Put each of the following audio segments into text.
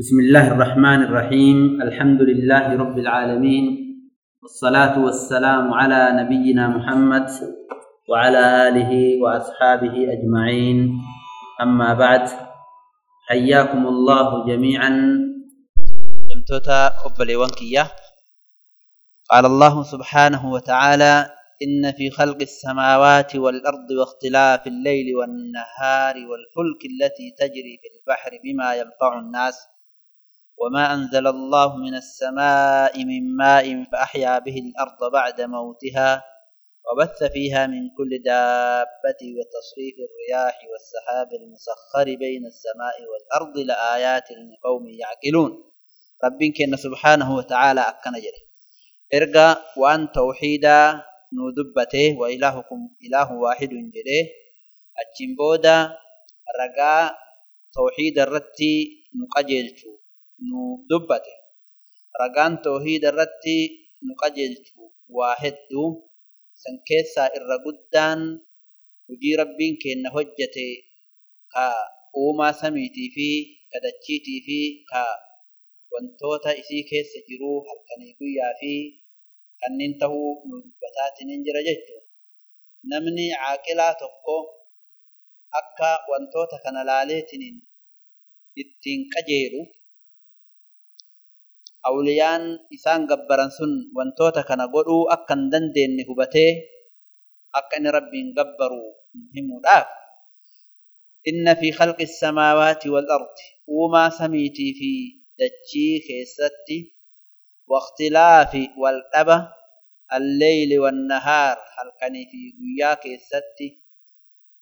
بسم الله الرحمن الرحيم. الحمد لله رب العالمين. والصلاة والسلام على نبينا محمد وعلى آله وأصحابه أجمعين. أما بعد حياكم الله جميعا. شمتوتا قبلي وانكية. قال الله سبحانه وتعالى إن في خلق السماوات والأرض واختلاف الليل والنهار والفلك التي تجري في البحر بما ينفع الناس. وما أنزل الله من السماء من ماء فأحيا به الأرض بعد موتها وبث فيها من كل دابة وتصريف الرياح والسحاب المسخر بين السماء والأرض لآيات لقوم يعقلون رب كن سبحانه وتعالى أكن جره إرجع وأن توحيدا ندبته وإلهكم إله واحد جره أجنبودا رجاء توحيد الرتي نقجلتو نودبته رغان توحيد الرتي نقجج واحد دوم سنكيسا الرغدان ودي ربين كي نهجتي كا وما سميتي في كدچيتي في كا وانتوتا اسي كيس جرو حلقني في كننته نودبتات ننجرجج نمني عاكلا تقو. اكا wantoota kana laaleetiin ittiin qajeeru awliyaan isaan gabbaran sun wantoota kana godhuu akka hin dandeenye hubatee akka inni rabbiin gabbaru himuudhaaf inna fi khalqi samaawaati wal ardi uumaa samiitii fi dachii keessatti واختلاف والأبة الليل والنهار كان في قيا كيستي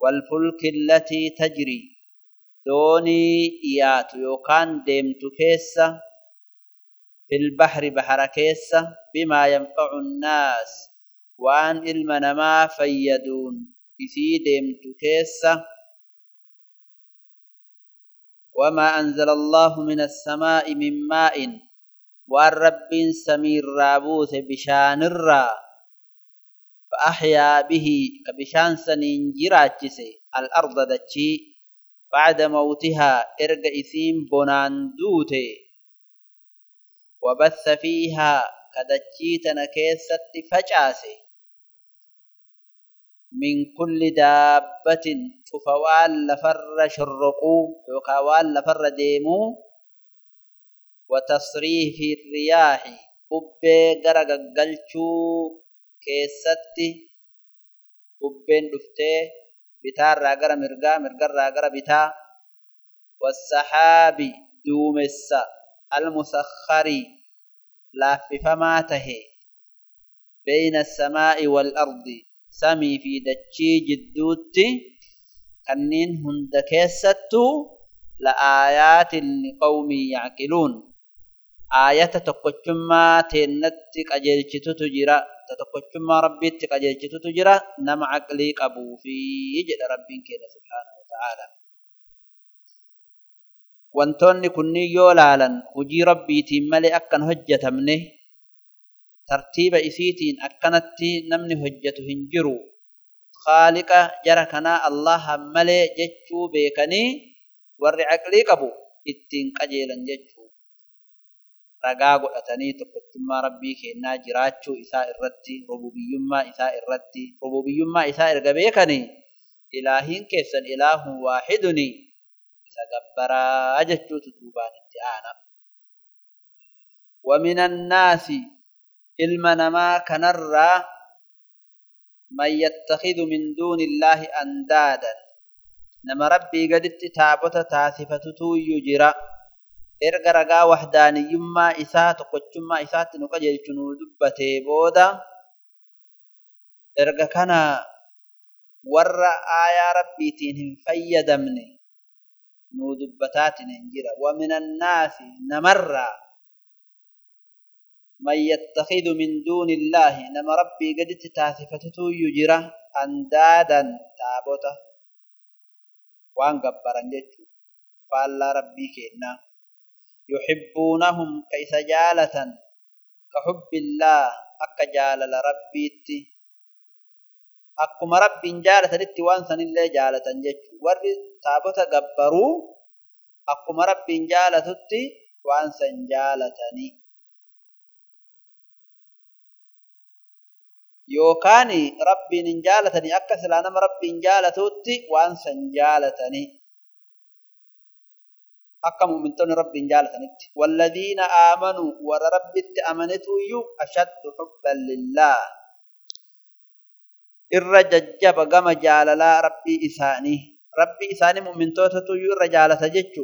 والفلك التي تجري دوني إيات يوكان ديمت كيسة في البحر بحر كيسة بما ينفع الناس وأن إلمنا ما فيدون. إسي ديمت كيسة. وما أنزل الله من السماء من ماء وأن رب سمير رابوث بشان الرا. فأحيا به كبشان سنين جراجسي الأرض دتشي بعد موتها إرق إثيم بنان دوتي. وبث فيها كدجيتنا كيست فجاسي. من كل دابة شفوال لفر شرقو وكوال لفر ديمو. وتصريف الرياح أبي غرق قلشو كيست. أبين دفته بتار راغر مرغا مرغا راغر بتا. والسحاب دومسا المسخر لاففما تهي بين السماء والأرض. سمي في دتشي جدوت كنين هند لآيات لقوم يعقلون. آية تقوشما تنتك أجلشتو تجرى تتقوشما ربي تقجلشتو تجرى نم عقلي قبو في يجد ربي كده سبحانه وتعالى. وانتون كنني يولالا وجي ربي تملي اكن هجتمني ترتيب اسيتين اكنتي نمني هجته هنجرو خالقا جركنا الله ملي جچو بكني ور عقلي قبو اتين قجيلن جچو رغاغو اتني تقت ما ربي كنا جراچو اسا الرتي ربوبيما اسا الرتي ربوبيما اسا ارغبيكني الهين كسن اله واحدني waahidunii تكبرا جتوت دوبان انتعانا ومن الناس المنما كنرى من يتخذ من دون الله أندادا نما ربي قد اتتابت تاثفة يجرى erga ragaa wahdaaniyyummaa isaa tokkochummaa isaatti nu qajeelchunuu dubbatee booda erga kana warra aayaa rabbiitiin hin fayyadamne نودبتات ننجرة ومن الناس نمر من يتخذ من دون الله. نما ربي قد تتاثفتو يجرة أندادا تابوتا. وان قبرا جتو فالله ربي كينا. يحبونهم كيس جالة. كحب الله أكا جالة ربيتي akkuma rabbiin jaalatanitti waan sanillee jaalatan jechuu warri taabota gabbaruu akkuma rabbiin jaalatutti وأنسى جالتني يوكاني ربي نجالتني أكسل أنا ربي نجالتوتي وأنسى جالتني akka mu'mintoonni rabbiin jaalatanitti walladhiina aamanuu warra rabbitti amanetuyyuu ashaddu xubban lillaa الرججب قم جال لا ربي إساني ربي إساني مؤمن توتت يرجال سجج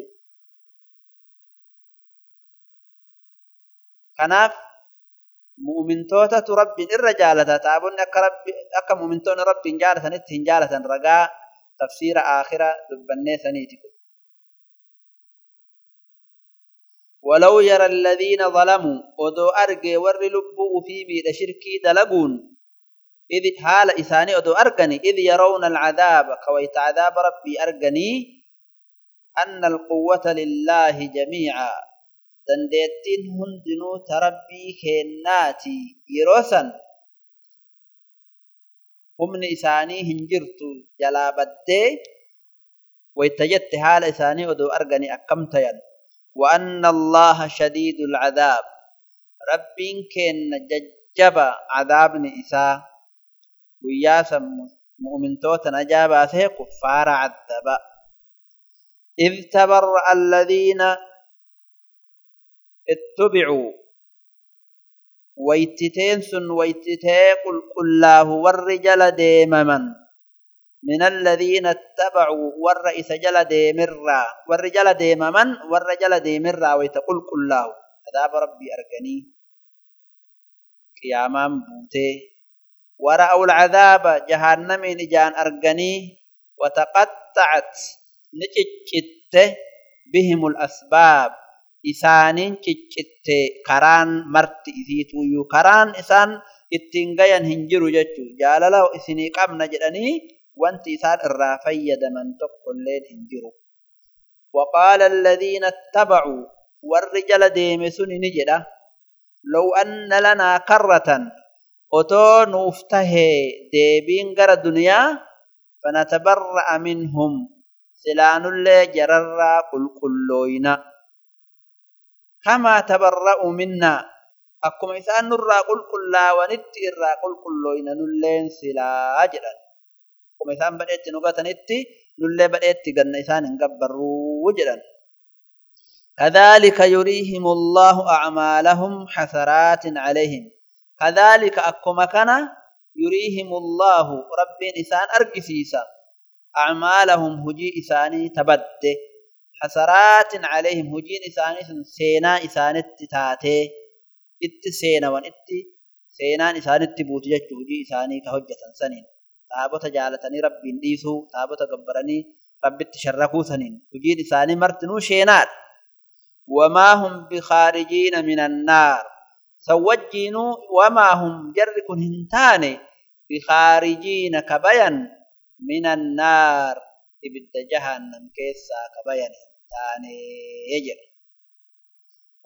كناف مؤمن توتت ربي الرجال تتعبون تابون ربي أك مؤمن تون ربي جالة نتهن جالة رقا تفسير آخرة دبني ثنيتك ولو يرى الذين ظلموا ودو أرقي ورلبوا في بيد شركي دلقون إذ حال إساني ودو أرجني إذ يرون العذاب كويت عذاب ربي أرجني أن القوة لله جميعا. دندتين هندنو تربي كناتي يروسا هم إساني هنجرتو بدي ويتجت حال إساني ودو أرجني أكمتين وأن الله شديد العذاب. ربين كن ججب عذاب إساء وياسا مؤمن توتا نجابا سي كفار عذبا. إذ تبرأ الذين اتبعوا. ويتتين سن ويتتي قل الله والرجل ديمما من؟ الذين اتبعوا. والرئيس جل ديمرا والرجل ديممن والرجل ديمرا ويتقول كله عذاب ربي أركني. قياما بوته ورأوا العذاب جهنم نجان أركني وتقطعت نججت بهم الأسباب. إسانين ججت كران مرت إذيتو يو. كران إسان ittiin هنجرو جتو جاللا إسني قبنا جدني wanti isaan irraa fayyadaman tokkolleen hin jiru وقال الذين اتبعوا والرجال ديمسون نجدا لو أن لنا كرة أتو نفته ديبين غر الدنيا فنتبرأ منهم سلان اللي جرر قل قلوينا كما تبرأوا منا أكما إسان نرى قل ونت إرى قل قلوينا نلين سلا akkuma isaan badheetti nu gatanitti nullee badheetti ganna isaan hin gabbarruu jedhan. كذلك يريهم الله أعمالهم حسرات عليهم كذلك أكما كان يريهم الله رب إنسان أرقسيسا. أعمالهم هجي إساني تبد. حسرات عليهم هجي إساني سينا إسان اتتاتي إت سينا وان إت سينا إسان اتبوتجت هجي إساني كهجة سنين. تابت جالتني رب إنديسو تابت قبرني رب اتشرقو سنين. هجي إساني مرتنو شينار وما هم بخارجين من النار. سوجينو وما هم جرك هنتاني بخارجين كبين من النار. إبت جهنم كيسا كبين هنتاني يجر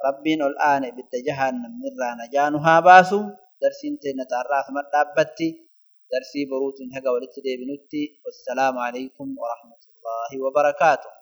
ربين الآن إبت جهنم مرانا جانها باسو. درسين تهنا تعراث مرابتي درسي بروت هقا ولتدي بنتي والسلام عليكم ورحمة الله وبركاته.